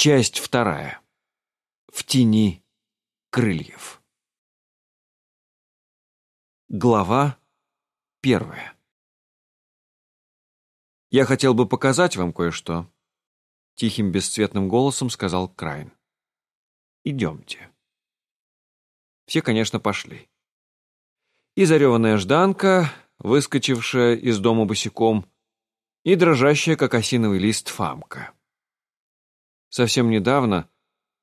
Часть вторая. В тени крыльев. Глава первая. «Я хотел бы показать вам кое-что», — тихим бесцветным голосом сказал Крайн. «Идемте». Все, конечно, пошли. И зареванная Жданка, выскочившая из дома босиком, и дрожащая, как осиновый лист, Фамка. Совсем недавно,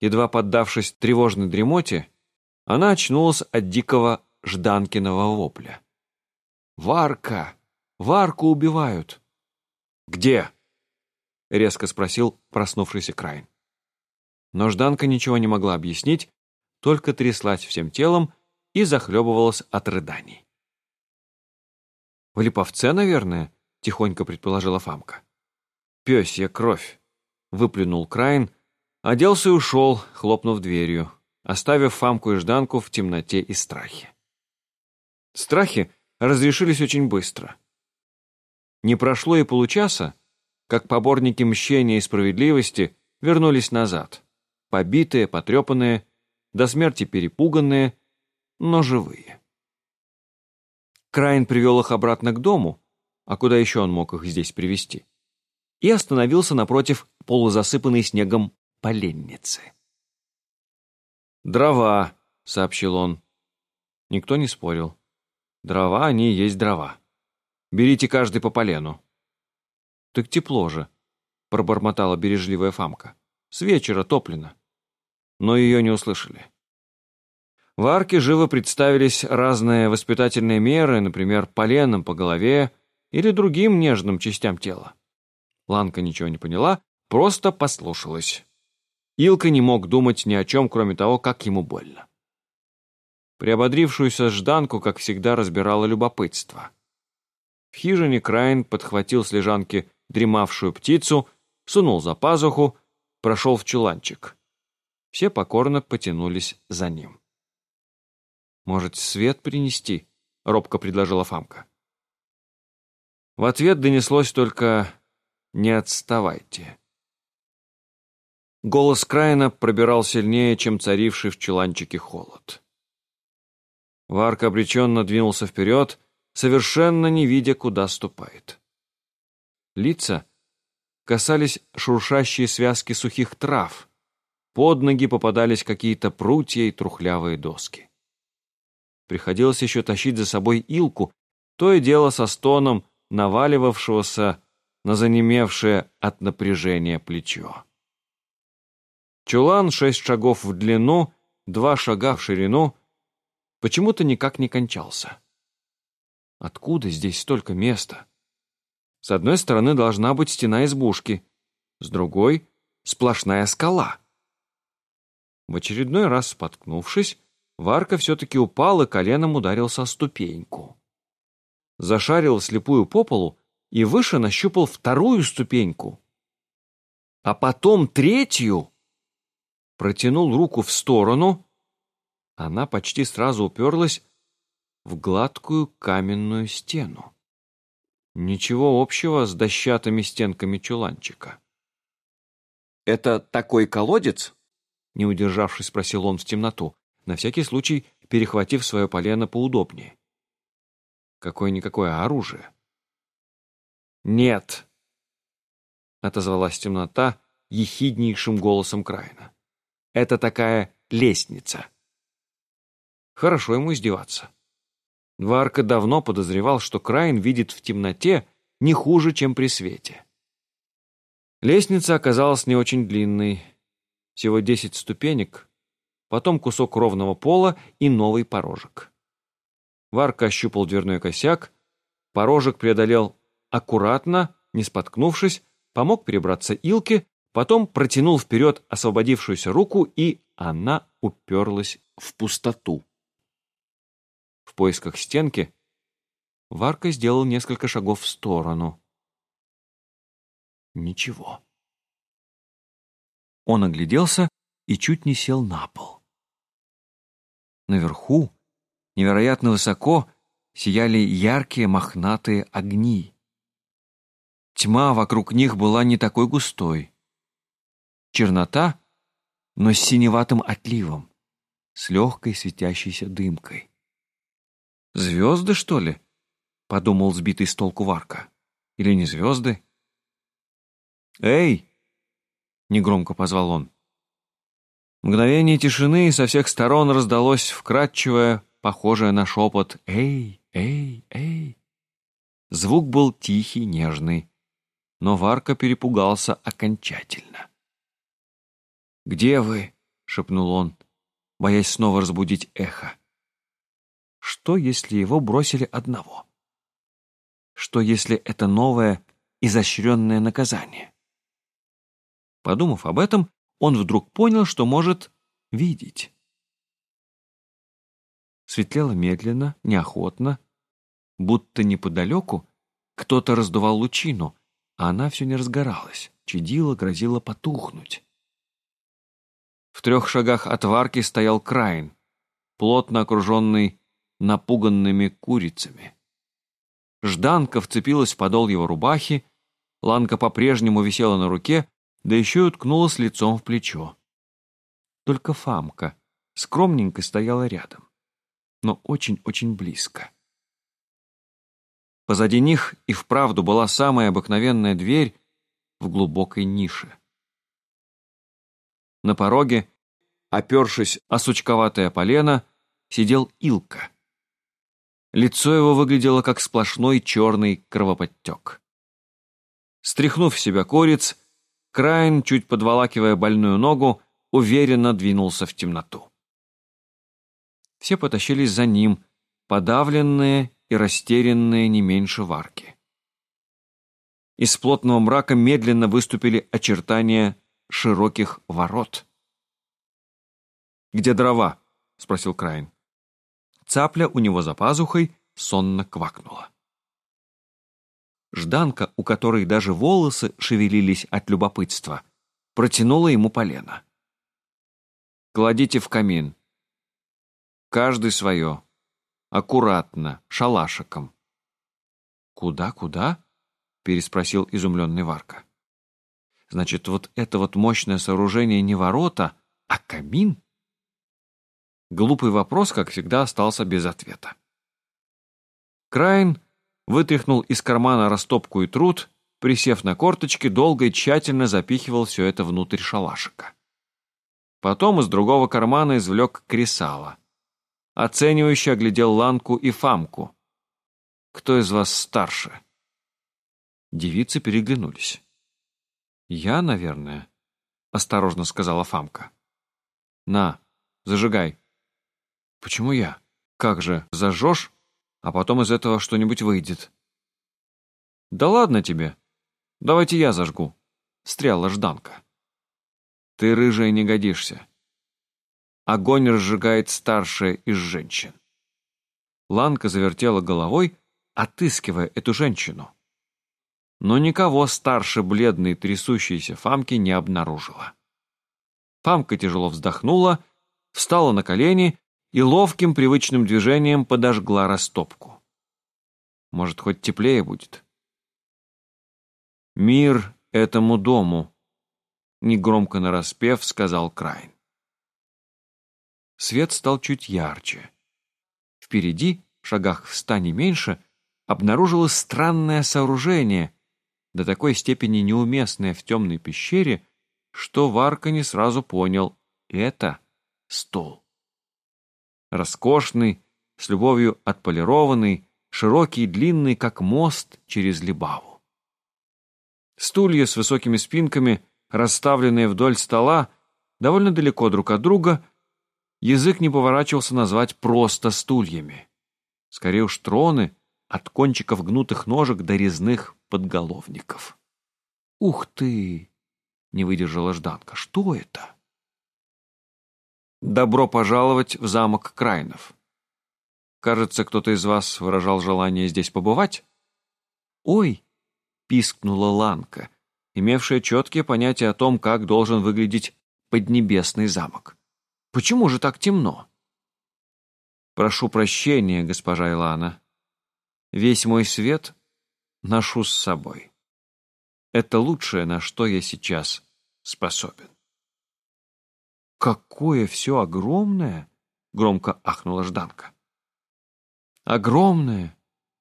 едва поддавшись тревожной дремоте, она очнулась от дикого Жданкиного вопля. «Варка! Варку убивают!» «Где?» — резко спросил проснувшийся Крайн. Но Жданка ничего не могла объяснить, только тряслась всем телом и захлебывалась от рыданий. «В Липовце, наверное?» — тихонько предположила Фамка. «Пёсья кровь!» — выплюнул Крайн, оделся и ушел, хлопнув дверью, оставив Фамку и Жданку в темноте и страхе. Страхи разрешились очень быстро. Не прошло и получаса, как поборники мщения и справедливости вернулись назад, побитые, потрепанные, до смерти перепуганные, но живые. Крайн привел их обратно к дому, а куда еще он мог их здесь привести, и остановился напротив полузасыпанной снегом поленницы. «Дрова», — сообщил он. Никто не спорил. Дрова, они есть дрова. Берите каждый по полену. Так тепло же, пробормотала бережливая Фамка. С вечера топлено. Но ее не услышали. В арке живо представились разные воспитательные меры, например, поленом по голове или другим нежным частям тела. Ланка ничего не поняла, просто послушалась. Илка не мог думать ни о чем, кроме того, как ему больно. Приободрившуюся Жданку, как всегда, разбирало любопытство. В хижине Крайн подхватил с лежанки дремавшую птицу, сунул за пазуху, прошел в чуланчик. Все покорно потянулись за ним. «Может, свет принести?» — робко предложила Фамка. В ответ донеслось только «не отставайте». Голос Крайна пробирал сильнее, чем царивший в чуланчике холод. Варка обреченно двинулся вперед, совершенно не видя, куда ступает. Лица касались шуршащие связки сухих трав, под ноги попадались какие-то прутья и трухлявые доски. Приходилось еще тащить за собой илку, то и дело со стоном наваливавшегося на занемевшее от напряжения плечо. Чулан шесть шагов в длину, два шага в ширину — почему-то никак не кончался. Откуда здесь столько места? С одной стороны должна быть стена избушки, с другой — сплошная скала. В очередной раз споткнувшись, Варка все-таки упал и коленом ударился о ступеньку. Зашарил слепую по полу и выше нащупал вторую ступеньку. А потом третью. Протянул руку в сторону, она почти сразу уперлась в гладкую каменную стену. Ничего общего с дощатыми стенками чуланчика. «Это такой колодец?» Не удержавшись, спросил он в темноту, на всякий случай перехватив свое полено поудобнее. Какое-никакое оружие. «Нет!» — отозвалась темнота ехиднейшим голосом Крайна. «Это такая лестница». Хорошо ему издеваться. Варка давно подозревал, что Крайн видит в темноте не хуже, чем при свете. Лестница оказалась не очень длинной, всего десять ступенек, потом кусок ровного пола и новый порожек. Варка ощупал дверной косяк, порожек преодолел аккуратно, не споткнувшись, помог перебраться Илке, потом протянул вперед освободившуюся руку, и она уперлась в пустоту. В поисках стенки Варка сделал несколько шагов в сторону. Ничего. Он огляделся и чуть не сел на пол. Наверху, невероятно высоко, сияли яркие мохнатые огни. Тьма вокруг них была не такой густой. чернота, но с синеватым отливом, с легкой светящейся дымкой. «Звезды, что ли?» — подумал сбитый с толку Варка. «Или не звезды?» «Эй!» — негромко позвал он. Мгновение тишины, и со всех сторон раздалось вкрадчивое, похожее на шепот «Эй! Эй! Эй!». Звук был тихий, нежный, но Варка перепугался окончательно. «Где вы?» — шепнул он, боясь снова разбудить эхо. Что, если его бросили одного? Что, если это новое, изощренное наказание? Подумав об этом, он вдруг понял, что может видеть. Светлело медленно, неохотно, будто неподалеку кто-то раздувал лучину, а она все не разгоралась, чадила, грозила потухнуть. В трех шагах от варки стоял Крайн, плотно окруженный напуганными курицами. Жданка вцепилась в подол его рубахи, Ланка по-прежнему висела на руке, да еще и уткнулась лицом в плечо. Только Фамка скромненько стояла рядом, но очень-очень близко. Позади них и вправду была самая обыкновенная дверь в глубокой нише. На пороге, опершись о сучковатое полено, сидел Илка. Лицо его выглядело как сплошной черный кровоподтек. Стряхнув себя корец, Крайн, чуть подволакивая больную ногу, уверенно двинулся в темноту. Все потащились за ним, подавленные и растерянные не меньше варки. Из плотного мрака медленно выступили очертания широких ворот. «Где дрова?» — спросил Крайн. Цапля у него за пазухой сонно квакнула. Жданка, у которой даже волосы шевелились от любопытства, протянула ему полено. «Кладите в камин. Каждый свое. Аккуратно, шалашиком». «Куда, куда?» — переспросил изумленный Варка. «Значит, вот это вот мощное сооружение не ворота, а камин?» Глупый вопрос, как всегда, остался без ответа. Крайн вытряхнул из кармана растопку и труд, присев на корточки, долго и тщательно запихивал все это внутрь шалашика. Потом из другого кармана извлек кресало. Оценивающе оглядел Ланку и Фамку. «Кто из вас старше?» Девицы переглянулись. «Я, наверное», — осторожно сказала Фамка. «На, зажигай». «Почему я? Как же, зажжешь?» а потом из этого что-нибудь выйдет. Да ладно тебе. Давайте я зажгу. Стряла Жданка. Ты, рыжая, не годишься. Огонь разжигает старшая из женщин. Ланка завертела головой, отыскивая эту женщину. Но никого старше бледной трясущейся Фамки не обнаружила. Фамка тяжело вздохнула, встала на колени и ловким привычным движением подожгла растопку. Может, хоть теплее будет. «Мир этому дому», — негромко нараспев сказал Крайн. Свет стал чуть ярче. Впереди, в шагах в ста не меньше, обнаружилось странное сооружение, до такой степени неуместное в темной пещере, что Варка не сразу понял — это стол роскошный, с любовью отполированный, широкий и длинный, как мост через Либаву. Стулья с высокими спинками, расставленные вдоль стола, довольно далеко друг от друга, язык не поворачивался назвать просто стульями. Скорее уж троны от кончиков гнутых ножек до резных подголовников. «Ух ты!» — не выдержала Жданка. «Что это?» «Добро пожаловать в замок Крайнов. Кажется, кто-то из вас выражал желание здесь побывать?» «Ой!» — пискнула Ланка, имевшая четкие понятия о том, как должен выглядеть поднебесный замок. «Почему же так темно?» «Прошу прощения, госпожа Илана. Весь мой свет ношу с собой. Это лучшее, на что я сейчас способен». «Какое все огромное!» — громко ахнула Жданка. «Огромное!»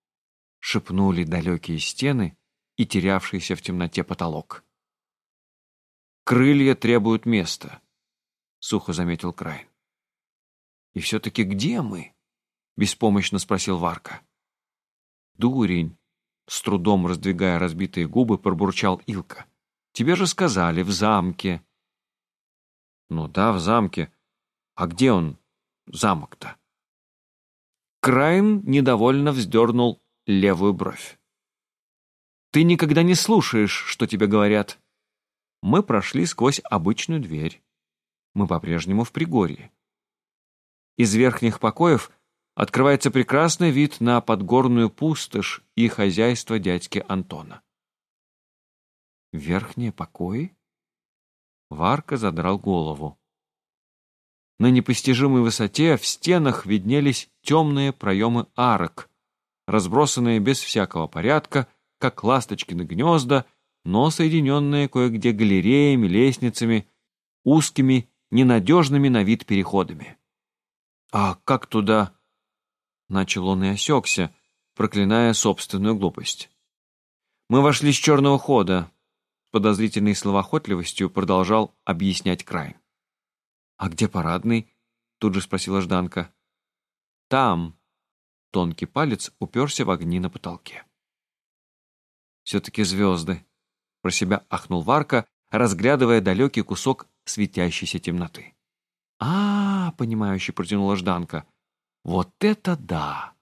— шепнули далекие стены и терявшийся в темноте потолок. «Крылья требуют места», — сухо заметил Крайн. «И все-таки где мы?» — беспомощно спросил Варка. «Дурень!» — с трудом раздвигая разбитые губы, пробурчал Илка. «Тебе же сказали, в замке». «Ну да, в замке. А где он, замок-то?» Крайн недовольно вздернул левую бровь. «Ты никогда не слушаешь, что тебе говорят». Мы прошли сквозь обычную дверь. Мы по-прежнему в Пригорье. Из верхних покоев открывается прекрасный вид на подгорную пустошь и хозяйство дядьки Антона. Верхние покои? Варка задрал голову. На непостижимой высоте в стенах виднелись темные проемы арок, разбросанные без всякого порядка, как ласточкины гнезда но соединенные кое-где галереями, лестницами, узкими, ненадежными на вид переходами. «А как туда?» Начал он и осекся, проклиная собственную глупость. «Мы вошли с черного хода», — подозрительной словоохотливостью продолжал объяснять край. «А где парадный?» — тут же спросила Жданка. «Там». Тонкий палец уперся в огни на потолке. «Все-таки звезды», про себя ахнул Варка, разглядывая далекий кусок светящейся темноты. а, -а, -а понимающе протянула Жданка. «Вот это да!»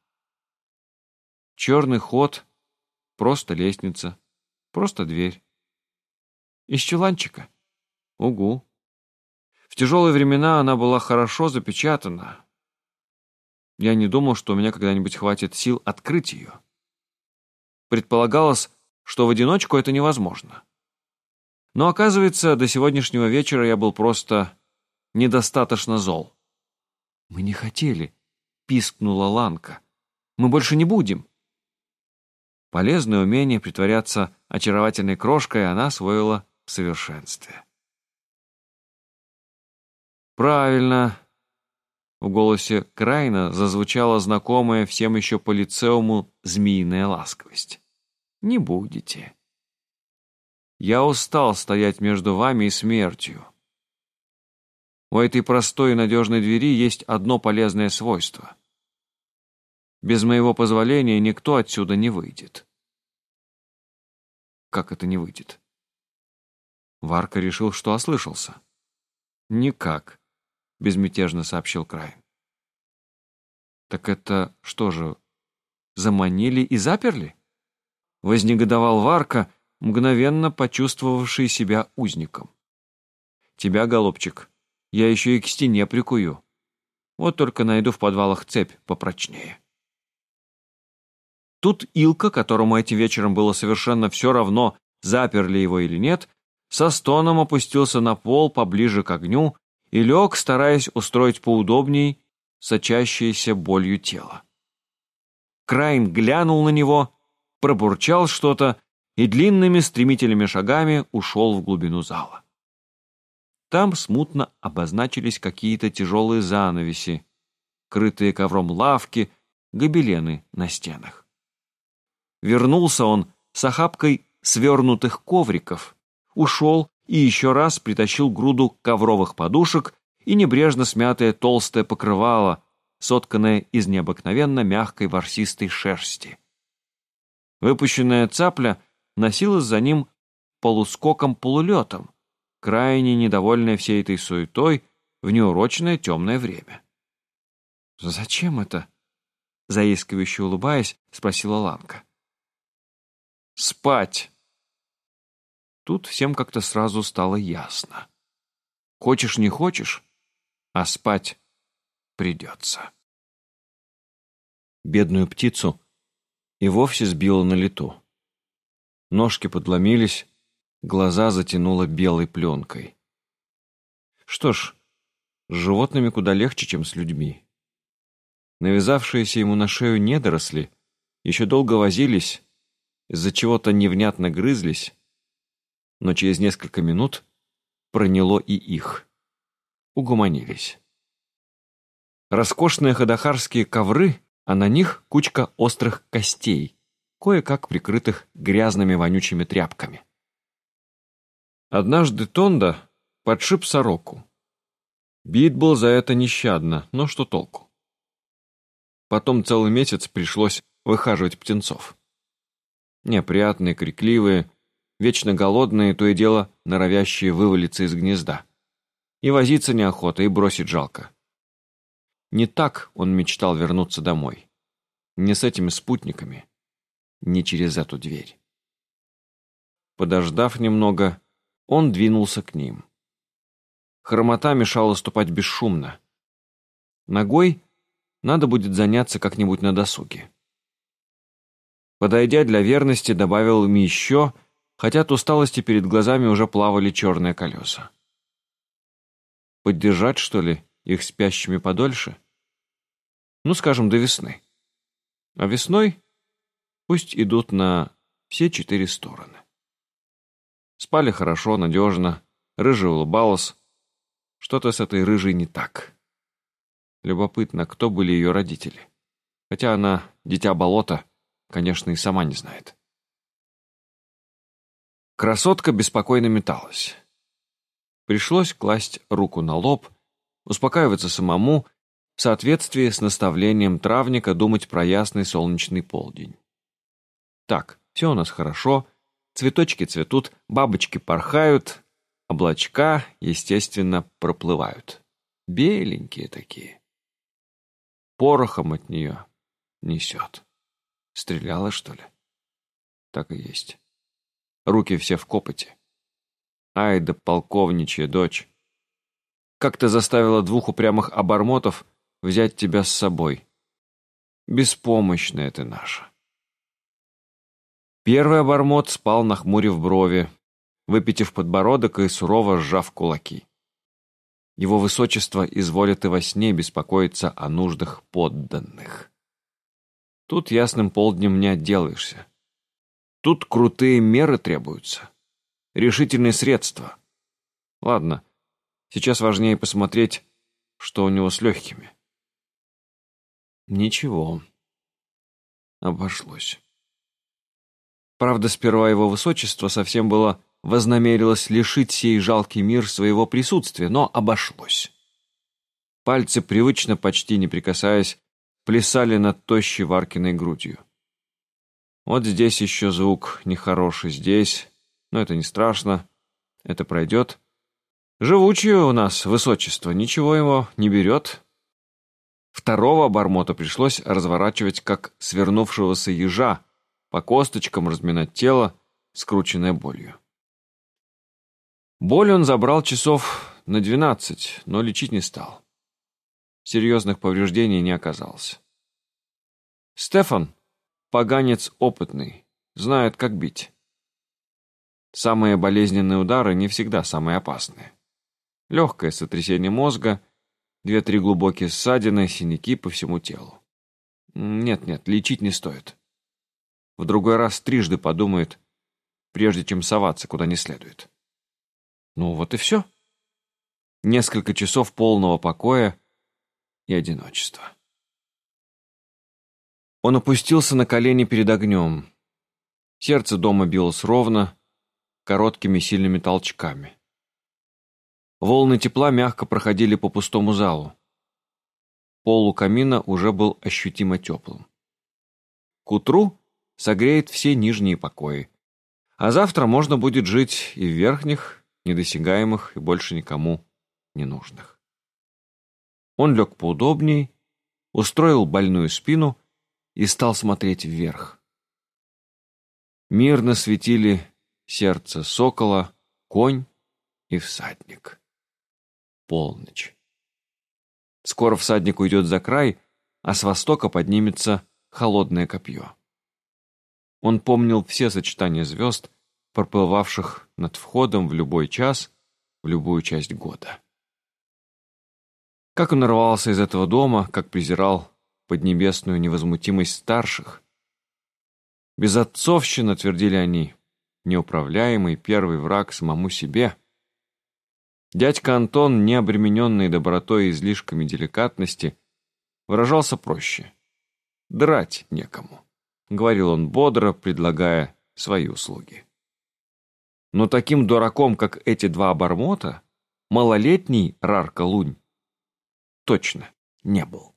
Черный ход, просто лестница, просто дверь. Из чуланчика. Угу. В тяжелые времена она была хорошо запечатана. Я не думал, что у меня когда-нибудь хватит сил открыть ее. Предполагалось, что в одиночку это невозможно. Но оказывается, до сегодняшнего вечера я был просто недостаточно зол. «Мы не хотели», — пискнула Ланка. «Мы больше не будем». Полезное умение притворяться очаровательной крошкой она освоила в совершенстве. «Правильно», в голосе Крайна зазвучала знакомая всем еще по лицеуму змеиная ласковость не будете. Я устал стоять между вами и смертью. У этой простой и надежной двери есть одно полезное свойство. Без моего позволения никто отсюда не выйдет. Как это не выйдет? Варка решил, что ослышался. «Никак», — безмятежно сообщил Край. «Так это что же, заманили и заперли?» Вознегодовал Варка, мгновенно почувствовавший себя узником. «Тебя, голубчик, я еще и к стене прикую. Вот только найду в подвалах цепь попрочнее». Тут Илка, которому этим вечером было совершенно все равно, заперли его или нет, со стоном опустился на пол поближе к огню и лег, стараясь устроить поудобней сочащееся болью тело. Крайн глянул на него пробурчал что-то и длинными стремительными шагами ушел в глубину зала. Там смутно обозначились какие-то тяжелые занавеси, крытые ковром лавки, гобелены на стенах. Вернулся он с охапкой свернутых ковриков, ушел и еще раз притащил груду ковровых подушек и небрежно смятое толстое покрывало, сотканное из необыкновенно мягкой ворсистой шерсти. Выпущенная цапля носилась за ним полускоком-полулетом, крайне недовольная всей этой суетой в неурочное темное время. «Зачем это?» — заискивающе улыбаясь, спросила Ланка. «Спать!» Тут всем как-то сразу стало ясно. Хочешь, не хочешь, а спать придется. Бедную птицу и вовсе сбила на лету. Ножки подломились, глаза затянуло белой пленкой. Что ж, с животными куда легче, чем с людьми. Навязавшиеся ему на шею недоросли еще долго возились, из-за чего-то невнятно грызлись, но через несколько минут проняло и их. угомонились. Роскошные ходохарские ковры, а на них кучка острых костей, кое-как прикрытых грязными вонючими тряпками. Однажды Тонда подшиб сороку. Бит был за это нещадно, но что толку? Потом целый месяц пришлось выхаживать птенцов. Неопрятные, крикливые, вечно голодные, то и дело норовящие вывалиться из гнезда. И возиться неохота, и бросить жалко. Не так он мечтал вернуться домой. Не с этими спутниками, не через эту дверь. Подождав немного, он двинулся к ним. Хромота мешала ступать бесшумно. Ногой надо будет заняться как-нибудь на досуге. Подойдя для верности, добавил им еще, хотя от усталости перед глазами уже плавали черные колеса. Поддержать, что ли, их спящими подольше? Ну, скажем, до весны. А весной пусть идут на все четыре стороны. Спали хорошо, надежно, рыжая улыбалась. Что-то с этой рыжей не так. Любопытно, кто были ее родители. Хотя она дитя болота, конечно, и сама не знает. Красотка беспокойно металась. Пришлось класть руку на лоб, успокаиваться самому, в соответствии с наставлением травника думать про ясный солнечный полдень. Так, все у нас хорошо, цветочки цветут, бабочки порхают, облачка, естественно, проплывают. Беленькие такие. Порохом от нее несет. Стреляла, что ли? Так и есть руки все в копоте. Ай да полковничья дочь. Как ты заставила двух упрямых обормотов взять тебя с собой? Беспомощная ты наша. Первый обормот спал, нахмурив брови, выпитив подбородок и сурово сжав кулаки. Его высочество изволит и во сне беспокоиться о нуждах подданных. Тут ясным полднем не отделаешься. Тут крутые меры требуются. Решительные средства. Ладно, сейчас важнее посмотреть, что у него с легкими. Ничего. Обошлось. Правда, сперва его высочество совсем было вознамерилось лишить сей жалкий мир своего присутствия, но обошлось. Пальцы, привычно, почти не прикасаясь, плясали над тощей Варкиной грудью. Вот здесь еще звук нехороший, здесь. Но это не страшно. Это пройдет. Живучее у нас высочество, ничего его не берет. Второго обормота пришлось разворачивать, как свернувшегося ежа, по косточкам разминать тело, скрученное болью. Боль он забрал часов на двенадцать, но лечить не стал. Серьезных повреждений не оказалось. Стефан, Поганец опытный, знает, как бить. Самые болезненные удары не всегда самые опасные. Легкое сотрясение мозга, две-три глубокие ссадины, синяки по всему телу. Нет-нет, лечить не стоит. В другой раз трижды подумает, прежде чем соваться куда не следует. Ну вот и все. Несколько часов полного покоя и одиночества. Он опустился на колени перед огнем. Сердце дома билось ровно, короткими сильными толчками. Волны тепла мягко проходили по пустому залу. Пол у камина уже был ощутимо теплым. К утру согреет все нижние покои, а завтра можно будет жить и в верхних, недосягаемых и больше никому не нужных. Он лег поудобней, устроил больную спину и стал смотреть вверх. Мирно светили сердце сокола, конь и всадник. Полночь. Скоро всадник уйдет за край, а с востока поднимется холодное копье. Он помнил все сочетания звезд, проплывавших над входом в любой час, в любую часть года. Как он рвался из этого дома, как презирал поднебесную невозмутимость старших. Безотцовщина, твердили они, неуправляемый первый враг самому себе. Дядька Антон, не обремененный добротой и излишками деликатности, выражался проще. «Драть некому», — говорил он бодро, предлагая свои услуги. Но таким дураком, как эти два обормота, малолетний Рарка Лунь точно не был.